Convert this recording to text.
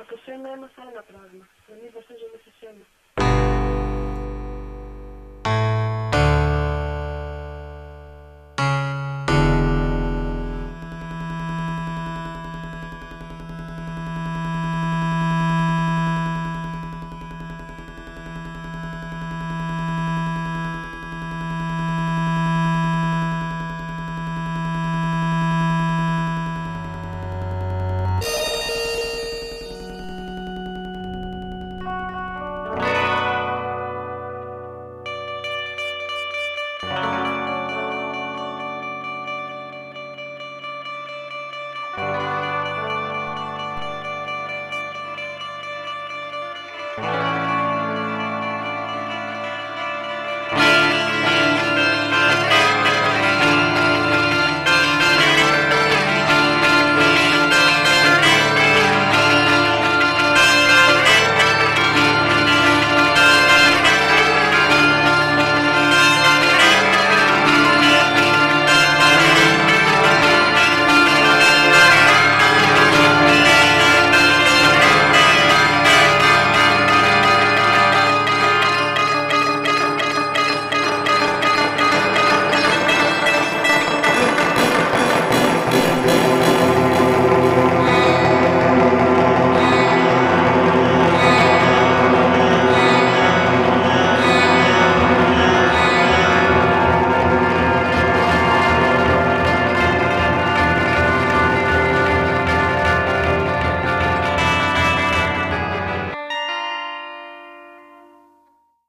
Από σένα έμαθα ένα πράγμα. Να μην βασίζομαι σε σένα.